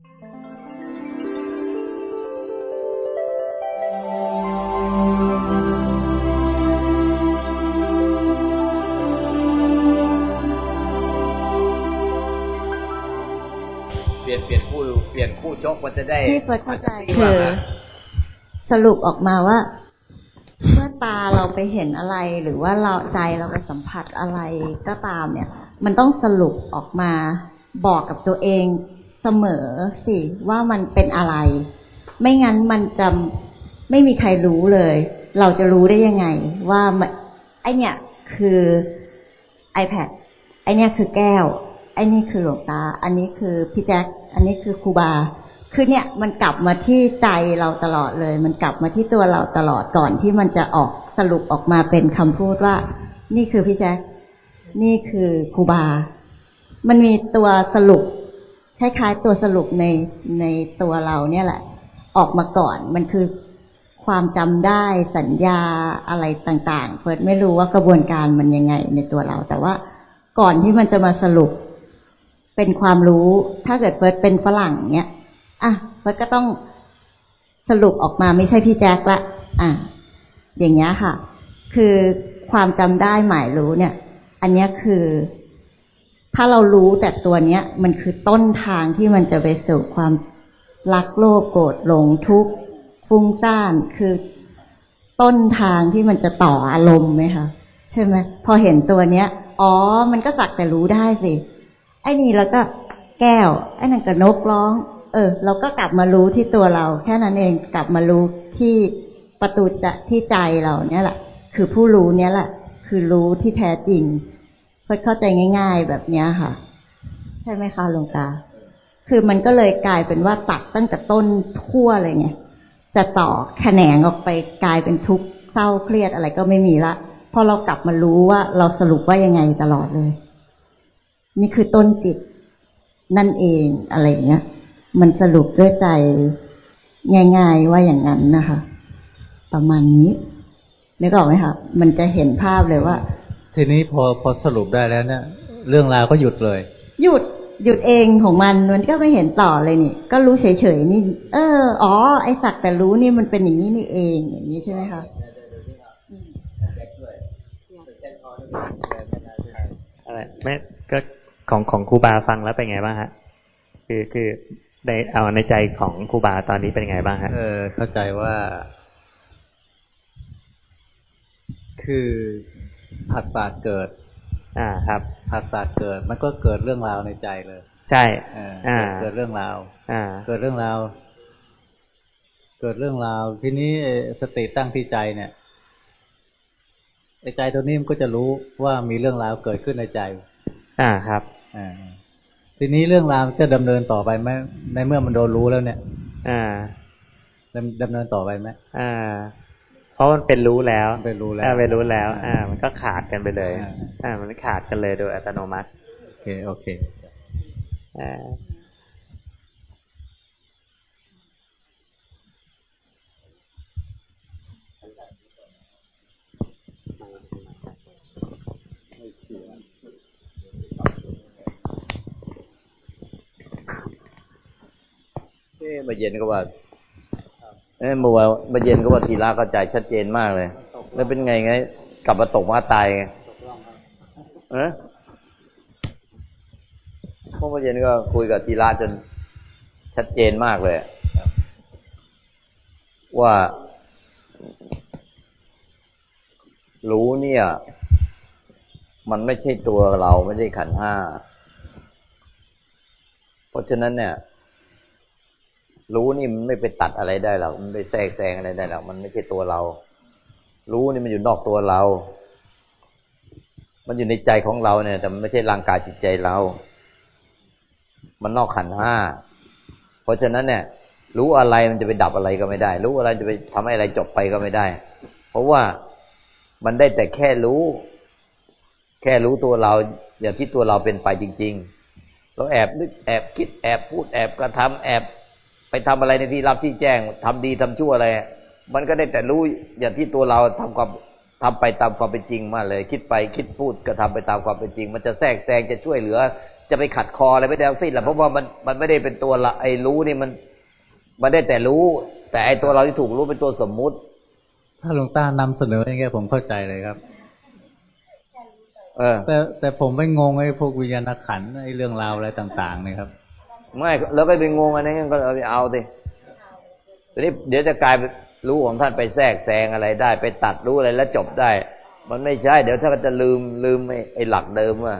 เปลี่ยนเปลี่ยนคู่เปลี่ยนคู่ชกมันจะได้ที่เฟิร์สเข้าใจคือสรุปออกมาว่า เมื่อตาเราไปเห็นอะไร หรือว่าเราใจเราไปสัมผัสอะไรก็ตามเนี่ย มันต้องสรุปออกมาบอกกับตัวเอง เสมอสิว่ามันเป็นอะไร ไม่งั้นมันจะไม่มีใครรู้เลย เราจะรู้ได้ยังไง ว่าไอเนี่ยคือ iPad ไอเนี่ยคือแก้ว ไอนี่คือหลวงตา อันนี้คือพี่แจ็คอันนี้คือครูบา คือเนี่ยมันกลับมาที่ใจเราตลอดเลย มันกลับมาที่ตัวเราตลอดก่อนที่มันจะออกสรุปออกมาเป็นคำพูดว่า นี่คือพี่แจ็คนี่คือครูบา มันมีตัวสรุป คล้ายๆตัวสรุปในในตัวเราเนี่ยแหละ ออกมาก่อนมันคือความจำได้สัญญาอะไรต่างๆเฟิร์สไม่รู้ว่ากระบวนการมันยังไงในตัวเรา แต่ว่าก่อนที่มันจะมาสรุปเป็นความรู้ ถ้าเกิดเฟิร์สเป็นฝรั่งเนี่ยอะเฟิร์สก็ต้องสรุปออกมาไม่ใช่พี่แจ็คละ อะ อย่างเงี้ยค่ะ คือความจำได้หมายรู้เนี่ย อันเนี้ยคือ ถ้าเรารู้แต่ตัวเนี้ย มันคือต้นทางที่มันจะไปสู่ความรักโลภโกรธหลงทุกข์ฟุ้งซ่านคือต้นทางที่มันจะต่ออารมณ์ไหมคะใช่ไหมพอเห็นตัวเนี้ย อ๋อ มันก็สักแต่รู้ได้สิไอ้นี่แล้วก็แก้ว ไอ้นั่นก็นกร้อง เออ เราก็กลับมารู้ที่ตัวเรา แค่นั้นเองกลับมารู้ที่ประตูจะที่ใจเราเนี่ยแหละ คือผู้รู้เนี่ยแหละ คือรู้ที่แท้จริง เพื่อเข้าใจง่าย ๆ แบบเนี้ยค่ะ ใช่ไหมคะหลวงตา คือมันก็เลยกลายเป็นว่าตัดตั้งแต่ต้นทั่วเลยไงจะต่อแขนงออกไปกลายเป็นทุกข์เศร้าเครียดอะไรก็ไม่มีละพอเรากลับมารู้ว่าเราสรุปว่ายังไงตลอดเลย นี่คือต้นจิตนั่นเองอะไรเงี้ย มันสรุปด้วยใจง่าย ๆว่าอย่างนั้นนะคะ ประมาณนี้นึกออกไหมคะมันจะเห็นภาพเลยว่า ทีนี้พอพอสรุปได้แล้วเนี่ย เรื่องราวก็หยุดเลย หยุดหยุดเองของมันมันก็ไม่เห็นต่อเลยนี่ ก็รู้เฉยๆนี่ เอออ๋อไอสักแต่รู้นี่มันเป็นอย่างนี้นี่เองอย่างนี้ใช่ไหมคะอะไรไม่ก็ของของครูบาฟังแล้วเป็นไงบ้างฮะ คือคือในเอาในใจของครูบาตอนนี้เป็นไงบ้างฮะ เออ เข้าใจว่า คือ ผัสสะเกิด อ่าครับผัสสะเกิด มันก็เกิดเรื่องราวในใจเลย ใช่เอออ่าเกิดเรื่องราวอ่า เกิดเรื่องราว เกิดเรื่องราว ทีนี้เอ่อสติตั้งที่ใจเนี่ยไอ้ใจตัวนี้มันก็จะรู้ว่ามีเรื่องราวเกิดขึ้นในใจ อ่าครับอ่าทีนี้เรื่องราวจะดำเนินต่อไปไหมในเมื่อมันโดนรู้แล้วเนี่ย อ่าดำดำเนินต่อไปไหมอ่าเพ ราะมันเป็นรู้แล้วมันเป็นรู้แล้วอ่าเป็นรู้แล้วอ่าอ่า มันก็ขาดกันไปเลยอ่าอ่า มันขาดกันเลยโดยอัตโนมัติ โอเค โอเคอ่าเอ๊ะมาเย็นก็ว่า เอ้เมื่อวานมาเย็นก็ว่าทีละเข้าใจชัดเจนมากเลย แล้วเป็นไงไง กลับมาตกมาตายไงเอะพวกมาเย็นก็คุยกับทีละจนชัดเจนมากเลยว่ารู้เนี่ย มันไม่ใช่ตัวเราไม่ใช่ขันห้า เพราะฉะนั้นเนี่ย รู้นี่มันไม่ไปตัดอะไรได้หรอกมันไปแทรกแซงอะไรได้หรอกมันไม่ใช่ตัวเรา รู้นี่มันอยู่นอกตัวเรา มันอยู่ในใจของเราเนี่ย แต่มันไม่ใช่ร่างกายจิตใจเรา มันนอกขันห้าเพราะฉะนั้นเนี่ย รู้อะไรมันจะไปดับอะไรก็ไม่ได้ รู้อะไรจะไปทำให้อะไรจบไปก็ไม่ได้ เพราะว่ามันได้แต่แค่รู้ แค่รู้ตัวเรา อย่างที่ตัวเราเป็นไปจริง ๆ เราแอบนึกแอบคิดแอบพูดแอบกระทำแอบ ไปทำอะไรในที่รับที่แจ้งทำดีทำชั่วอะไร มันก็ได้แต่รู้อย่างที่ตัวเราทำความทำไปตามความเป็นจริงมาเลย คิดไปคิดพูดก็ทำไปตามความเป็นจริง มันจะแทรกแซงจะช่วยเหลือ จะไปขัดคออะไรไม่ได้ทั้งสิ้นแหละเพราะว่ามันมันไม่ได้เป็นตัวละไอ้รู้นี่มัน มันได้แต่รู้ แต่ไอ้ตัวเราที่ถูกรู้เป็นตัวสมมุติ ถ้าหลวงตานำเสนออย่างเงี้ยผมเข้าใจเลยครับเออแต่แต่ผมไม่งงไอ้พวกวิญญาณขันธ์ไอ้เรื่องราวอะไรต่างๆเนี่ยครับ ไม่แล้วไปไปงงอันนี้ก็เอาไปเอาสิทีนี้เดี๋ยวจะกลายเป็นรู้ของท่านไปแทรกแซงอะไรได้ ไปตัดรู้อะไรแล้วจบได้ มันไม่ใช่เดี๋ยวถ้าจะลืมลืมไอ้หลักเดิมว่า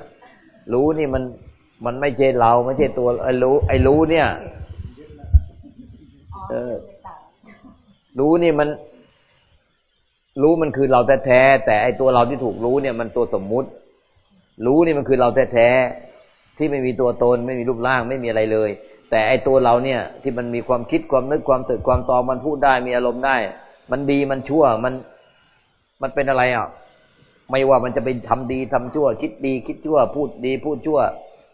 รู้นี่มันมันไม่ใช่เราไม่ใช่ตัวไอ้รู้ ไอ้รู้เนี่ยเออรู้นี่มัน รู้มันคือเราแท้แต่ไอ้ตัวเราที่ถูกรู้เนี่ย มันตัวสมมุติ รู้นี่มันคือเราแท้ ที่ไม่มีตัวตน ไม่มีรูปร่างไม่มีอะไรเลย แต่ไอตัวเราเนี่ยที่มันมีความคิดความนึกความตื่นความตองมันพูดได้มีอารมณ์ได้ มันดีมันชั่วมันมันเป็นอะไรอะไม่ว่ามันจะไปทำดีทำชั่ว คิดดีคิดชั่ว พูดดีพูดชั่ว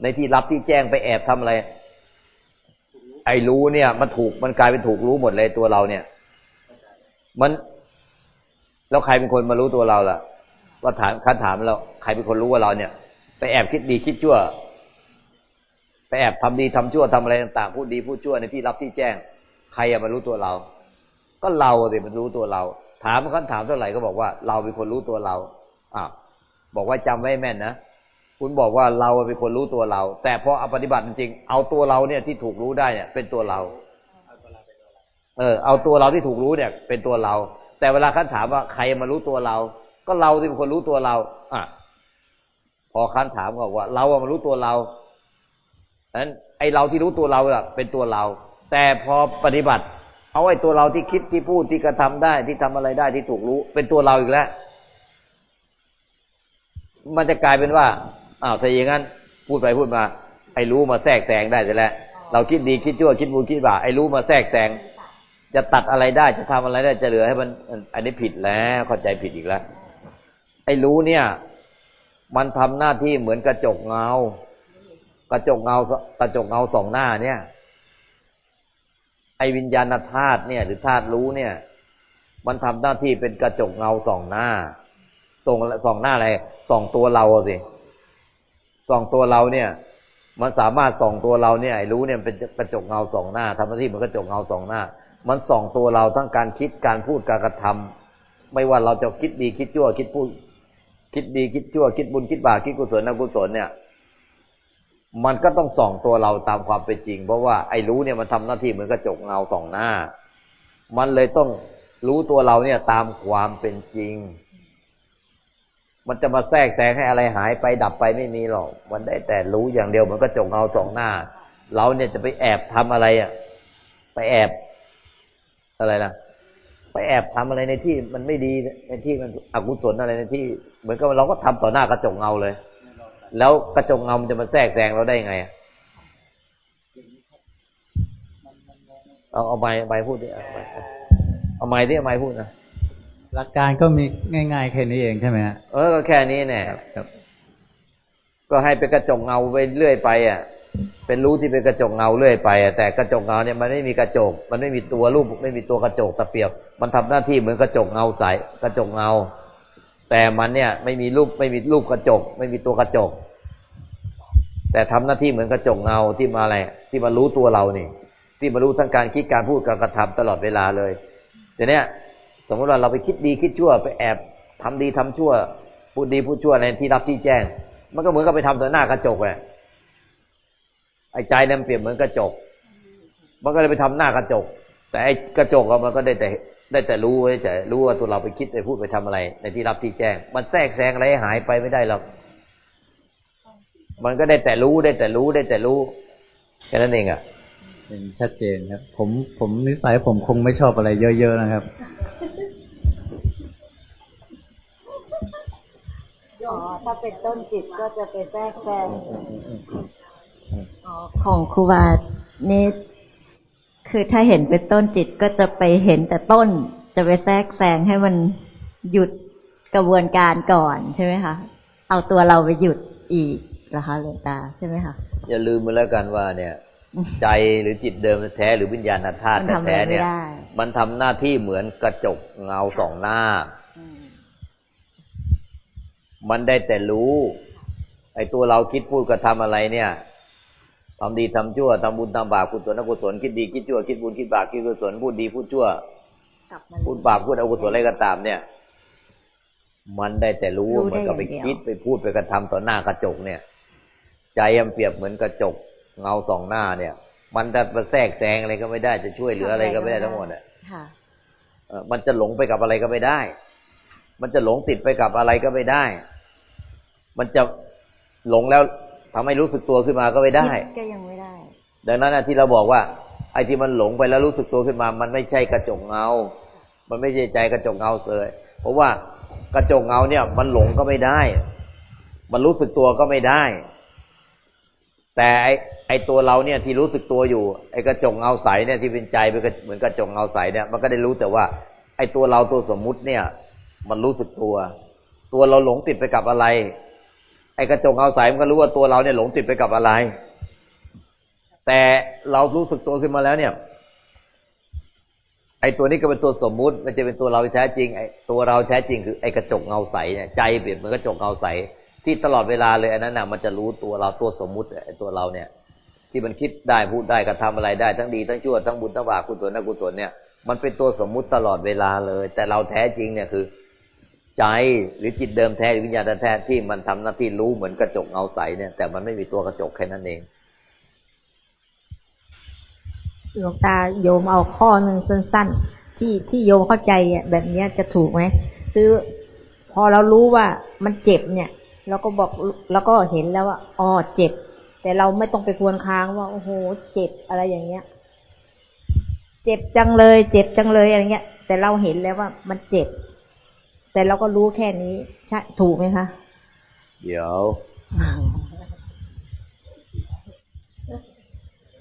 ในที่รับที่แจ้งไปแอบทำอะไร ไอ้รู้เนี่ยมันถูกมันกลายเป็นถูกรู้หมดเลยตัวเราเนี่ย มันแล้วใครเป็นคนมารู้ตัวเราล่ะว่าถามคันถามเราใครเป็นคนรู้ว่าเราเนี่ย ไปแอบคิดดีคิดชั่ว แอบทำดีทำชั่วทำอะไรต่างๆพูดดีพูดชั่วในที่รับที่แจ้ง ใครอะมารู้ตัวเรา ก็เราสิมันรู้ตัวเรา ถามคันถามเท่าไหร่ก็บอกว่า เราเป็นคนรู้ตัวเราอ่าบอกว่าจำไว้แม่นนะคุณบอกว่าเราเป็นคนรู้ตัวเรา แต่พอเอาปฏิบัติจริงเอาตัวเราเนี่ยที่ถูกรู้ได้เนี่ยเป็นตัวเรา เออ เอาตัวเราที่ถูกรู้เนี่ย เป็นตัวเรา แต่เวลาคันถามว่าใครมารู้ตัวเรา ก็เราที่เป็นคนรู้ตัวเรา อะ พอคันถามก็ว่า เราอะมารู้ตัวเรา นั้นไอเราที่รู้ตัวเราอะเป็นตัวเรา แต่พอปฏิบัติ เอาไอตัวเราที่คิดที่พูดที่กระทำได้ที่ทำอะไรได้ที่ถูกรู้ เป็นตัวเราอีกแล้ว มันจะกลายเป็นว่าอ้าวถ้าอย่างนั้น พูดไปพูดมา ไอรู้มาแทรกแซงได้แต่แล้วเราคิดดีคิดชั่วคิดบุญคิดบาไอรู้มาแทรกแซงจะตัดอะไรได้จะทำอะไรได้จะเหลือให้มัน อันนี้ผิดแล้วเข้าใจผิดอีกแล้วไอ้รู้เนี่ย มันทำหน้าที่เหมือนกระจกเงา กระจกเงากระจกเงาสองหน้าเนี่ย ไอ้วิญญาณธาตุเนี่ย หรือธาตุรู้เนี่ย มันทำหน้าที่เป็นกระจกเงาสองหน้าส่องสองหน้าอะไรส่องตัวเราสิส่องตัวเราเนี่ย มันสามารถส่องตัวเราเนี่ยไอ้รู้เนี่ยเป็นกระจกเงาสองหน้าทำหน้าที่เหมือนกระจกเงาสองหน้า มันส่องตัวเราทั้งการคิดการพูดการกระทำไม่ว่าเราจะคิดดีคิดชั่วคิดพูดคิดดีคิดชั่วคิดบุญคิดบาปคิดกุศลอกุศลเนี่ย มันก็ต้องส่องตัวเราตามความเป็นจริง เพราะว่าไอ้รู้เนี่ยมันทำหน้าที่เหมือนกระจกเงาส่องหน้า มันเลยต้องรู้ตัวเราเนี่ยตามความเป็นจริง มันจะมาแทรกแซงให้อะไรหายไปดับไปไม่มีหรอก มันได้แต่รู้อย่างเดียวมันก็จกเงาส่องหน้า เราเนี่ยจะไปแอบทำอะไรอะ ไปแอบอะไรล่ะไปแอบทำอะไรในที่มันไม่ดีในที่มันอกุศลอะไรในที่ เหมือนกับเราก็ทำต่อหน้ากระจกเงาเลย แล้วกระจกเงามันจะมาแทรกแซงเราได้ไงเอาเอาไม้ไม้พูดดิเอาไม้เอาไม้ดิเอาไม้พูดนะหลักการก็มีง่าย ๆ แค่นี้เองใช่ไหมฮะเออก็แค่นี้แน่ครับก็ให้เป็นกระจกเงาไปเรื่อยไปอะ เป็นรู้ที่เป็นกระจกเงาเรื่อยไปอะแต่กระจกเงาเนี่ยมันไม่มีกระจก มันไม่มีตัวรูปไม่มีตัวกระจกตะเปียบ มันทำหน้าที่เหมือนกระจกเงาใสกระจกเงา แต่มันเนี่ย ไม่มีรูปไม่มีรูปกระจก ไม่มีตัวกระจก แต่ทำหน้าที่เหมือนกระจกเงาที่มาอะไรที่มารู้ตัวเรานี่ที่มารู้ทั้งการคิดการพูดการกระทำตลอดเวลาเลยแต่เนี้ยสมมติว่าเราไปคิดดีคิดชั่วไปแอบทำดีทำชั่ว พูดดีพูดชั่วในที่รับที่แจ้ง มันก็เหมือนกับไปทำต่อหน้ากระจกแหละไอ้ใจนี่นเปรียบเหมือนกระจก มันก็เลยไปทำหน้ากระจก แต่ไอ้กระจกอะมันก็ได้แต่ ได้แต่รู้ไว้แต่รู้ว่าตัวเราไปคิดไปพูดไปทำอะไร ในที่รับที่แจ้ง มันแทรกแซงอะไรให้หายไปไม่ได้หรอกมันก็ได้แต่รู้ได้แต่รู้ได้แต่รู้แค่นั้นเองอะเห็นชัดเจนครับ ผมผมนิสัยผมคงไม่ชอบอะไรเยอะๆนะครับอ๋อถ้าเป็นต้นจิตก็จะไปแทรกแซงอ๋อของครูบานี่ คือถ้าเห็นเป็นต้นจิตก็จะไปเห็นแต่ต้น จะไปแทรกแซงให้มันหยุดกระบวนการก่อนใช่ไหมคะ เอาตัวเราไปหยุดอีกเหรอคะหลวงตาใช่ไหมคะ อย่าลืมมาแล้วกันว่า เนี่ย ใจหรือจิตเดิมแท้หรือวิญญาณธาตุมันทำอะไรแท้ๆเนี่ยไม่ได้มันทำหน้าที่เหมือนกระจกเงาสองหน้าอืมมันได้แต่รู้ ไอ้ตัวเราคิดพูดกระทำอะไรเนี่ย ทำดีทำชั่วทำบุญทำบาปกุศลอกุศลคิดดีคิดชั่วคิดบุญคิดบาปคิดกุศลพูดดีพูดชั่วกลับมาพูดบาปพูดอกุศลอะไรก็ตาม เนี่ย มันได้แต่รู้รู้มันได้ก็ไปอย่างเดียวคิดไปพูดไปกระทำต่อหน้ากระจกเนี่ย ใจมันเปรียบเหมือนกระจกเงาสองหน้าเนี่ย มันจะมาแทรกแซงอะไรก็ไม่ได้จะช่วยเหลืออะไรก็ไม่ได้ทั้งหมดอะค่ะเออมันจะหลงไปกับอะไรก็ไม่ได้ มันจะหลงติดไปกับอะไรก็ไม่ได้ มันจะหลงแล้ว ทำให้รู้สึกตัวขึ้นมาก็ไม่ได้คิก็ยังไม่ได้ ดังนั้นนะที่เราบอกว่า ไอ้ที่มันหลงไปแล้วรู้สึกตัวขึ้นมา มันไม่ใช่กระจกเงา มันไม่ใช่ใจกระจกเงาเลย เพราะว่ากระจกเงาเนี่ย มันหลงก็ไม่ได้ มันรู้สึกตัวก็ไม่ได้ แต่ไอ้ไอ้ตัวเราเนี่ยที่รู้สึกตัวอยู่ ไอ้กระจกเงาใสเนี่ยที่เป็นใจเป็นกระเหมือนกระจกเงาใสเนี่ย มันก็ได้รู้แต่ว่า ไอ้ตัวเราตัวสมมุติเนี่ย มันรู้สึกตัว ตัวเราหลงติดไปกับอะไร ไอ้กระจกเงาใสมันก็รู้ว่าตัวเราเนี่ยหลงติดไปกับอะไร แต่เรารู้สึกตัวขึ้นมาแล้วเนี่ย ไอ้ตัวนี้ก็เป็นตัวสมมุติ มันจะเป็นตัวเราแท้จริง ไอ้ตัวเราแท้จริงคือไอ้กระจกเงาใสเนี่ยใจเปรียบเหมือนกระจกเงาใส ที่ตลอดเวลาเลยอันนั้นน่ะมันจะรู้ตัวเราตัวสมมุติไอ้ตัวเราเนี่ย ที่มันคิดได้พูดได้กระทำอะไรได้ทั้งดีทั้งชั่วทั้งบุญทั้งบาปกุศลอกุศลเนี่ยมันเป็นตัวสมมุติตลอดเวลาเลย แต่เราแท้จริงเนี่ยคือ ใจหรือจิตเดิมแท้หรือวิญญาณแท้ที่มันทำหน้าที่รู้เหมือนกระจกเงาใสเนี่ย แต่มันไม่มีตัวกระจกแค่นั้นเองหลวงตาโยมเอาข้อหนึ่งสั้น ๆ ที่ที่โยมเข้าใจอะแบบเนี้ยจะถูกไหมคือพอเรารู้ว่ามันเจ็บเนี่ยเราก็บอกแล้วก็เห็นแล้วว่าอ๋อเจ็บ แต่เราไม่ต้องไปควรค้างว่าโอ้โหเจ็บอะไรอย่างเงี้ย เจ็บจังเลย เจ็บจังเลยอะไรเงี้ย แต่เราเห็นแล้วว่ามันเจ็บ แต่เราก็รู้แค่นี้ใช่ถูกไหมคะ เดี๋ยว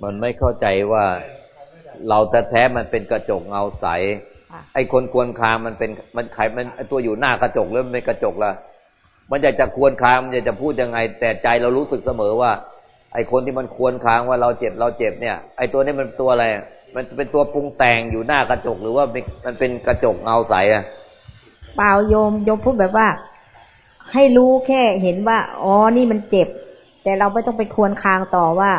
มันไม่เข้าใจว่า เราแท้ๆมันเป็นกระจกเงาใสค่ะไอ้คนควรคางมันเป็นมันไขมันไอ้ตัวอยู่หน้ากระจกแล้วมันเป็นกระจกละมันอยากจะควรคางมันอยากจะพูดยังไง แต่ใจเรารู้สึกเสมอว่า ไอ้คนที่มันควรคางว่าเราเจ็บเราเจ็บเนี่ย ไอ้ตัวนี้มันตัวอะไร มันเป็นตัวปรุงแต่งอยู่หน้ากระจกหรือว่ามันมันเป็นกระจกเงาใสอะ เปล่าโยมโยมพูดแบบว่า ให้รู้แค่เห็นว่า อ๋อนี่มันเจ็บ แต่เราไม่ต้องไปควรคางต่อว่า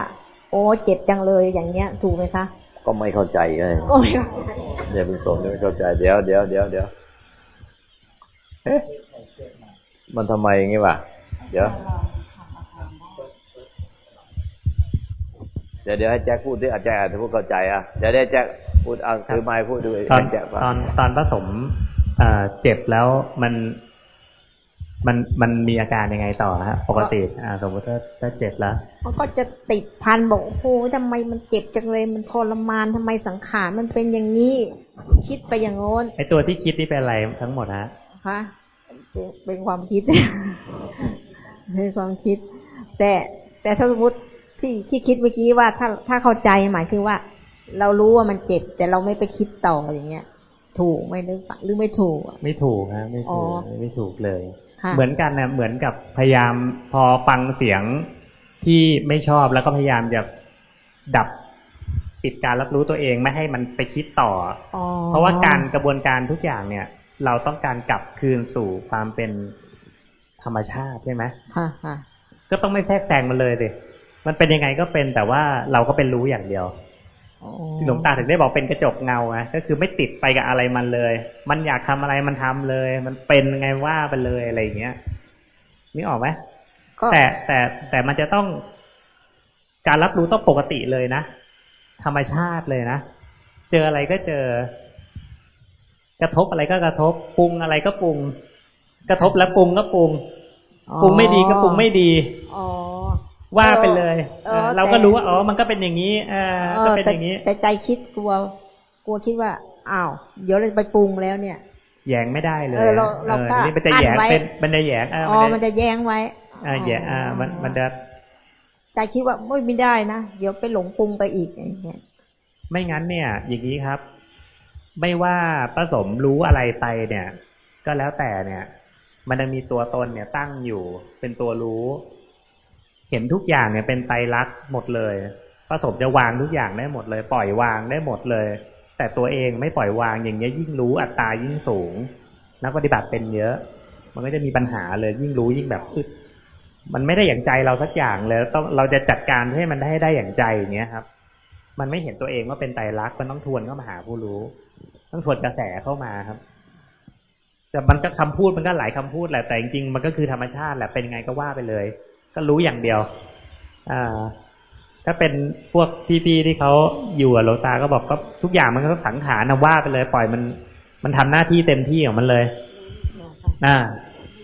โอ้เจ็บจังเลยอย่างเงี้ย ถูกไหมคะ ก็ไม่เข้าใจเลยก็ไม่เข้าใจเดี๋ยวเป็นสมไม่เข้าใจเดี๋ยวเดี๋ยวเดี๋ยวเดี๋ยวเอ๊ะมันทำไมอย่างงี้วะเดี๋ยวเดี๋ยวเดี๋ยวให้แจ็คพูดดิอาจารย์อาจจะพูดเข้าใจอะเดี๋ยวได้แจ็คพูดเอาถือไม้พูดดูตอนให้แจ็คฟังตอนตอนผสม เอ่อเจ็บแล้วมันมันมันมีอาการยังไงต่อฮะปกติอ่าสมมติถ้าถ้าเจ็บแล้วมันก็จะติดพันบอกโอ้โหทำไมมันเจ็บจังเลยมันทรมานทำไมสังขารมันเป็นอย่างนี้ คิดไปอย่างโน้นไอตัวที่คิดนี่เป็นอะไรทั้งหมดฮะคะเป็นเป็นความคิดเป็นความคิด แต่แต่ถ้าสมมติที่ที่คิดเมื่อกี้ว่าถ้าถ้าเข้าใจหมายคือว่า เรารู้ว่ามันเจ็บ แต่เราไม่ไปคิดต่ออย่างเงี้ย ถูกไหมหรือเปล่าหรือไม่ถูกอะไม่ถูกฮะไม่ถูกอ๋อไม่ถูกเลยค่ะเหมือนกันนะเหมือนกับพยายามพอฟังเสียงที่ไม่ชอบแล้วก็พยายามจะดับปิดการรับรู้ตัวเองไม่ให้มันไปคิดต่ออ๋อเพราะว่าการกระบวนการทุกอย่างเนี่ย เราต้องการกลับคืนสู่ความเป็นธรรมชาติใช่ไหมค่ะค่ะก็ต้องไม่แทรกแซงมันเลยสิมันเป็นยังไงก็เป็นแต่ว่าเราก็เป็นรู้อย่างเดียวอ๋อ หลวงตาถึงได้บอกเป็นกระจกเงาอะก็คือไม่ติดไปกับอะไรมันเลย มันอยากทำอะไรมันทำเลย มันเป็นไงว่าไปเลยอะไรอย่างเงี้ยนี่ออกไหมก็แต่แต่แต่มันจะต้องการรับรู้ต้องปกติเลยนะธรรมชาติเลยนะเจออะไรก็เจอ กระทบอะไรก็กระทบปรุงอะไรก็ปรุง กระทบแล้วปรุงก็ปรุงปรุงไม่ดีก็ปรุงไม่ดีอ๋อ ว่าไปเลยเออเออเราแต่ก็รู้ว่าอ๋อมันก็เป็นอย่างนี้เออเอก็อเป็นแต่อย่างนี้แต่ใจคิดกลัว กลัวคิดว่าอ้าวเดี๋ยวเราจะไปปรุงแล้วเนี่ยแยงไม่ได้เลยเออเราเราออก็นี่มันจะแยงอั้นไว้เป็นมันจะแยงเอออ๋อมัมันนจะจะแย้งไว้อ่าแยงอ่ามันมันจะใจคิดว่าไม่ไม่ได้นะเดี๋ยวไปหลงปรุงไปอีกอย่างเงี้ยไม่งั้นเนี่ย อย่างนี้ครับ ไม่ว่าผสมรู้อะไรไปเนี่ย ก็แล้วแต่เนี่ย มันจะมีตัวตนเนี่ยตั้งอยู่เป็นตัวรู้ เห็นทุกอย่างเนี่ยเป็นไตรลักษณ์หมดเลยผสมจะวางทุกอย่างได้หมดเลย ปล่อยวางได้หมดเลย แต่ตัวเองไม่ปล่อยวางอย่างเงี้ยยิ่งรู้อัตตายิ่งสูง นักปฏิบัติเป็นเยอะ มันก็จะมีปัญหาเลยยิ่งรู้ยิ่งแบบอึดมันไม่ได้อย่างใจเราสักอย่างเลยต้องเราจะจัดการให้มันได้ได้อย่างใจอย่างเงี้ยครับ มันไม่เห็นตัวเองว่าเป็นไตรลักษณ์มันต้องทวนเข้ามาหาผู้รู้ ต้องทวนกระแสเข้ามาครับ แต่มันก็คำพูดมันก็หลายคำพูดแหละแต่จริงๆมันก็คือธรรมชาติแหละเป็นไงก็ว่าไปเลย ก็รู้อย่างเดียว อ่า ถ้าเป็นพวกพี่ๆที่เขาอยู่กับโลตาก็บอกก็ทุกอย่างมันก็สังขารนะว่าไปเลย ปล่อยมัน มันทำหน้าที่เต็มที่ของมันเลยอ่า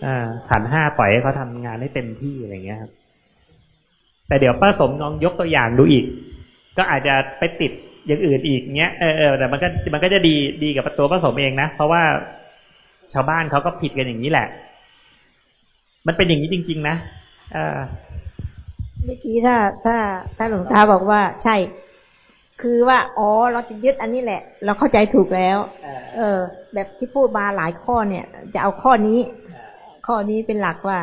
อ่าขันห้าปล่อยให้เขาทำงานให้เต็มที่อะไรเงี้ยครับ แต่เดี๋ยวป้าสมลองยกตัวอย่างดูอีก ก็อาจจะไปติดอย่างอื่นอีกเงี้ยเออเออแต่มันก็มันก็จะดีดีกับตัวป้าสมเองนะ เพราะว่าชาวบ้านเขาก็ผิดกันอย่างนี้แหละ มันเป็นอย่างนี้จริง ๆ นะ เออเมื่อกี้ถ้าถ้าถ้าหลวงตาบอกว่า ใช่ คือว่า อ๋อ เราจะยึดอันนี้แหละ เราเข้าใจถูกแล้ว เออ แบบที่พูดมาหลายข้อเนี่ย จะเอาข้อนี้ ข้อนี้เป็นหลักว่า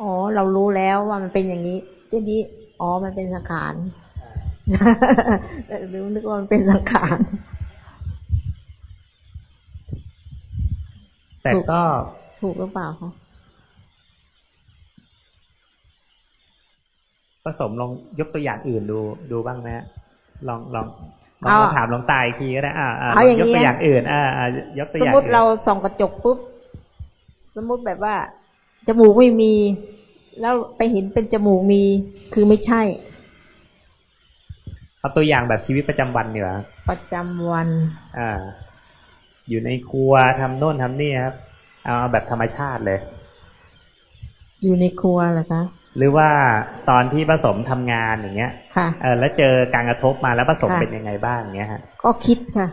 อ๋อ เรารู้แล้วว่ามันเป็นอย่างนี้ทีนี้ อ๋อ มันเป็นสังขารรู้นึกว่ามันเป็นสังขารแต่ก็ถูกหรือเปล่าคะ ผสมลองยกตัวอย่างอื่นดูดูบ้างนะลองลองลองถามลองตายอีกทีก็ได้อ่าอ่ายกตัวอย่างอื่น อ่าอ่ายกตัวสอมย่างมติเราส่องกระจกปุ๊บสมมติแบบว่า จมูกไม่มี แล้วไปเห็นเป็นจมูกมีคือไม่ใช่เอาตัวอย่างแบบชีวิตประจำวันดีกว่าประจำวัน อ่า อยู่ในครัวทำโน่นทำนี่ครับ เอาแบบธรรมชาติเลย อยู่ในครัวเหรอคะ หรือว่าตอนที่ผสมทำงานอย่างเงี้ยค่ะเออแล้วเจอการกระทบมาแล้วผสมค่ะเป็นยังไงบ้างอย่างเงี้ยฮะก็คิดค่ะ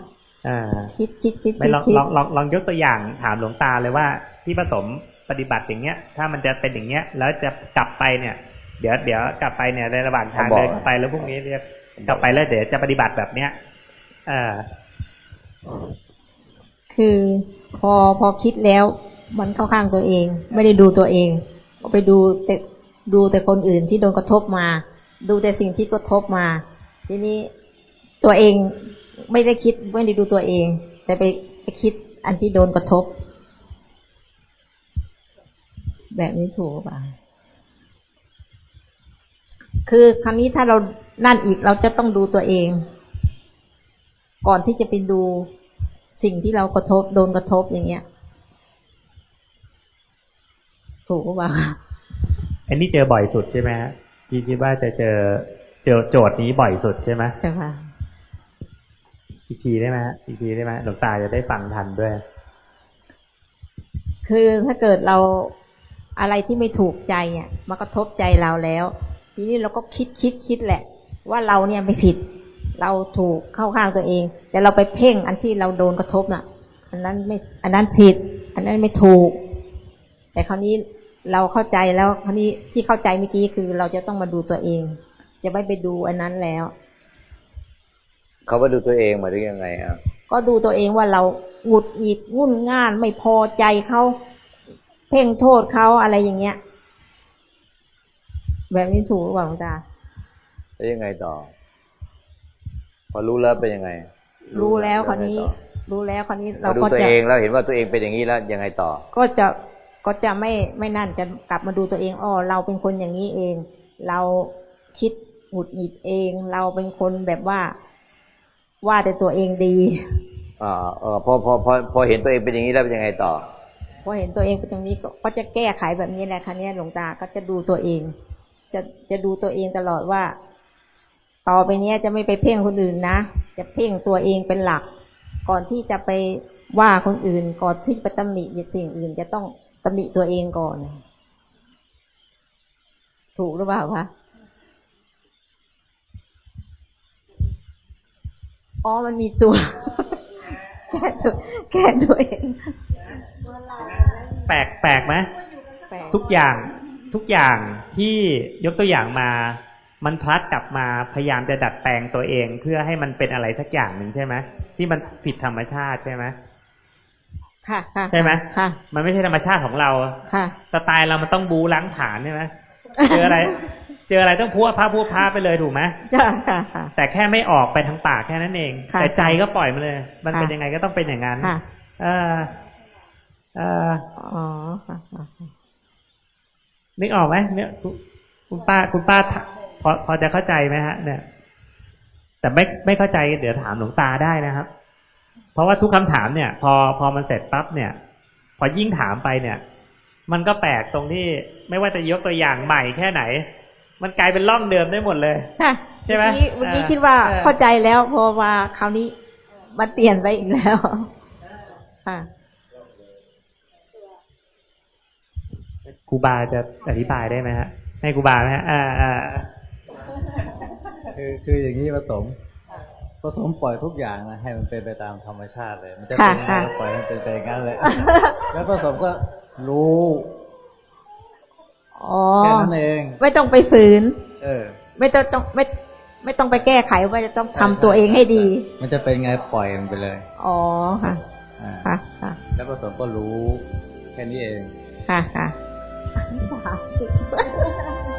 อ่าคิดคิดคิดไม่คิดลองคิดลองลองลองยกตัวอย่างถามหลวงตาเลยว่าที่ผสมปฏิบัติอย่างเงี้ย ถ้ามันจะเป็นอย่างเงี้ย แล้วจะกลับไปเนี่ย เดี๋ยวเดี๋ยวกลับไปเนี่ยในระหว่างทางบอกเดินกลับไปแล้วพรุ่งนี้เรียกกลับไปแล้วเดี๋ยวจะปฏิบัติแบบเนี้ยเออคือพอพอคิดแล้ว มันเข้าข้างตัวเอง ไม่ได้ดูตัวเองก็ไปดูแต่ ดูแต่คนอื่นที่โดนกระทบมา ดูแต่สิ่งที่กระทบมา ทีนี้ตัวเองไม่ได้คิดไม่ได้ดูตัวเอง แต่ไปไปคิดอันที่โดนกระทบ แบบนี้ถูกเปล่าคือครั้นี้ถ้าเรานั่นอีกเราจะต้องดูตัวเอง ก่อนที่จะไปดูสิ่งที่เรากระทบโดนกระทบอย่างเงี้ย ถูกเปล่า อันนี้เจอบ่อยสุดใช่ไหมฮะคิดคิดว่าจะเจอเจอโจทย์นี้บ่อยสุดใช่ไหมใช่ค่ะอีกทีได้ไหมฮะอีกทีได้ไหมหลวงตาจะได้ฟังทันด้วย คือถ้าเกิดเราอะไรที่ไม่ถูกใจอะมากระทบใจเราแล้ว ทีนี้เราก็คิดคิดคิดแหละ ว่าเราเนี่ยไม่ผิด เราถูกเข้าข้างตัวเอง แต่เราไปเพ่งอันที่เราโดนกระทบน่ะ อันนั้นไม่ อันนั้นผิด อันนั้นไม่ถูก แต่คราวนี้ เราเข้าใจแล้วคราวนี้ที่เข้าใจเมื่อกี้คือเราจะต้องมาดูตัวเอง จะไม่ไปดูอันนั้นแล้ว เขาว่าดูตัวเองหมายถึงยังไงอะก็ดูตัวเองว่าเราหงุดหงิดงุ่นง่านไม่พอใจเขาเพ่งโทษเขาอะไรอย่างเงี้ย แบบนี้ถูกหรือเปล่าหลวงตาแล้วยังไงต่อ พอรู้แล้วเป็นยังไง รู้แล้วคราวนี้ยังไงต่อรู้แล้วคราวนี้พเราอดูก็ตัวจะเองแล้วเห็นว่าตัวเองเป็นอย่างนี้แล้วยังไงต่อ ก็จะ ก็จะไม่ไม่นั่นจะกลับมาดูตัวเองอ๋อเราเป็นคนอย่างนี้เอง เราคิดหงุดหงิดเอง เราเป็นคนแบบว่าว่าแต่ตัวเองดีอ่าเออพอพอพอพอเห็นตัวเองเป็นอย่างนี้แล้วเป็นยังไงต่อพอเห็นตัวเองเป็นอย่างนี้ก็ก็จะแก้ไขแบบนี้แหละครั้นี้หลวงตาก็จะดูตัวเอง จะจะดูตัวเองตลอดว่า ต่อไปเนี้ยจะไม่ไปเพ่งคนอื่นนะจะเพ่งตัวเองเป็นหลัก ก่อนที่จะไปว่าคนอื่นก่อนที่จะไปตำหนิสิ่งอื่น จะต้อง ตำหนิตัวเองก่อน ถูกหรือเปล่าคะอ๋อ มันมีตัว แก้ตัวแก้ตัวเอง แปลกแปลกไหมแปลกทุกอย่างทุกอย่างที่ยกตัวอย่างมา มันพลัดกลับมาพยายามจะดัดแปลงตัวเอง เพื่อให้มันเป็นอะไรสักอย่างหนึ่งใช่ไหมที่มันผิดธรรมชาติใช่ไหมค่ะค่ะ ใช่ไหมค่ะมันไม่ใช่ธรรมชาติของเราค่ะสไตล์เรามันต้องบูล้างฐานใช่ไหมเจออะไร เจออะไรต้องพัวพาพัวพาไปเลยถูกไหมจ้าค่ะค่ะแต่แค่ไม่ออกไปทางปากแค่นั้นเองค่ะแต่ใจก็ปล่อยมันเลย มันค่ะเป็นยังไงก็ต้องเป็นอย่างนั้นค่ะเออเอออ๋อค่ะค่ะค่ะนึกออกไหมเนี่ยคุณคุณป้าคุณป้าถพอพอจะเข้าใจไหมฮะ เนี่ย แต่ไม่ไม่เข้าใจเดี๋ยวถามหลวงตาได้นะครับ เพราะว่าทุกคำถามเนี่ย พอพอมันเสร็จปั๊บเนี่ย พอยิ่งถามไปเนี่ย มันก็แปลกตรงที่ไม่ว่าจะยกตัวอย่างใหม่แค่ไหน มันกลายเป็นร่องเดิมได้หมดเลยใช่ใช่ไหมเมื่อกี้เมื่อกี้เออคิดว่าเออเข้าใจแล้วพอมาคราวนี้มันเปลี่ยนไปอีกแล้วค่ะครูบาจะอธิบายได้ไหมฮะให้ครูบาไหมฮะอ่าอ่าคือคืออย่างนี้ผสม ผสมปล่อยทุกอย่างนะให้มันเป็นไปตามธรรมชาติเลย มันจะเป็นยังไงค่ะก็ปล่อยให้มันเป็นไปอย่างนั้นเลย แล้วผสมก็รู้อ๋อแค่นั้นเอง ไม่ต้องไปฝืน เออ ไม่ต้องต้องไม่ไม่ต้องไปแก้ไขว่าจะต้องทำตัวเองให้ดี มันจะเป็นไงปล่อยมันไปเลย อ๋อค่ะอ่าค่ะค่ะ แล้วผสมก็รู้ แค่นี้เอง ค่ะค่ะสาธุ